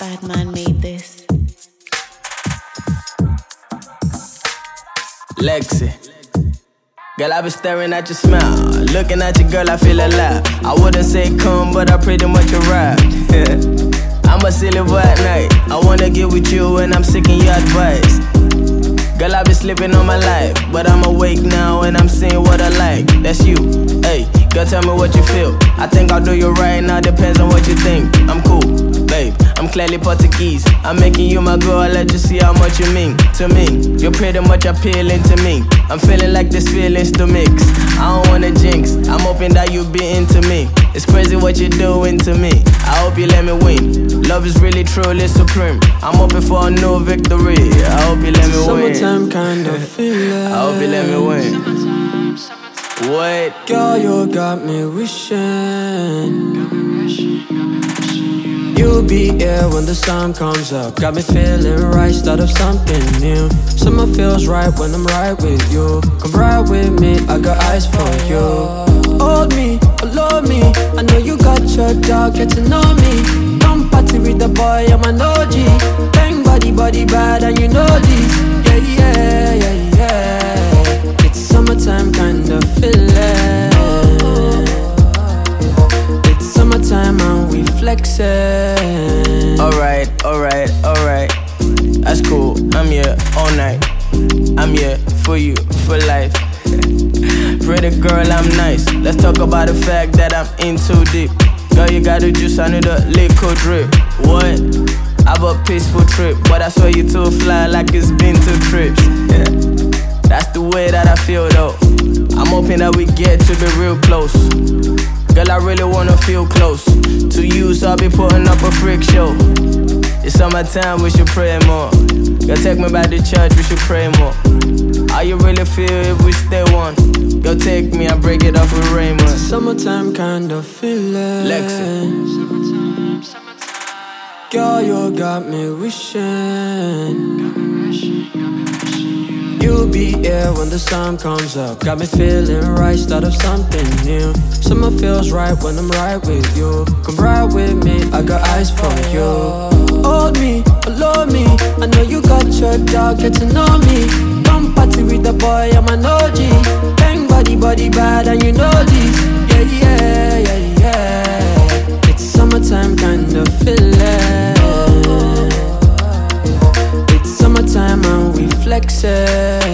Bad man made this. Lexi. Girl, I been staring at your smile. Looking at you, girl, I feel alive. I wouldn't say come, but I pretty much arrived. I'm a silly boy at night. I wanna get with you, and I'm seeking your advice. Girl, I been sleeping on my life, but I'm awake now and I'm seeing what I like. That's you, hey. Girl, tell me what you feel. I think I'll do you right now, depends on what you think. I'm. I'm clearly Portuguese. I'm making you my girl, I'll let you see how much you mean to me. You're pretty much appealing to me. I'm feeling like this feeling's to mix. I don't wanna jinx, I'm hoping that you be into me. It's crazy what you're doing to me. I hope you let me win. Love is really truly supreme. I'm hoping for a new victory. I hope you let me win. Summertime kind of feeling. I hope you let me win. What? Girl, you got me wishing. You'll be here when the sun comes up. Got me feeling right, start of something new. Summer feels right when I'm right with you. Come ride with me, I got eyes for you. Hold me, follow me. I know you got your dog, get to know me. Come party with the boy, I'm a OG. Pretty girl, I'm nice. Let's talk about the fact that I'm in too deep. Girl, you got the juice, I need a liquid drip. What? I have a peaceful trip, but I swear you too fly like it's been two trips. Yeah. That's the way that I feel though. I'm hoping that we get to be real close. Girl, I really wanna feel close to you, so I'll be putting up a freak show. It's summertime, we should pray more. Girl, take me back to church, we should pray more. Are you really feel if we stay one? Girl, take me and break it off with Raymond. It's a Summertime kind of feeling. Lexi. Girl, you got me wishing. You'll be here when the sun comes up. Got me feeling right, start of something new. Summer feels right when I'm right with you. Come ride with me, I got eyes for you. Hold me, follow me. I know you got your dog, get to know me. success.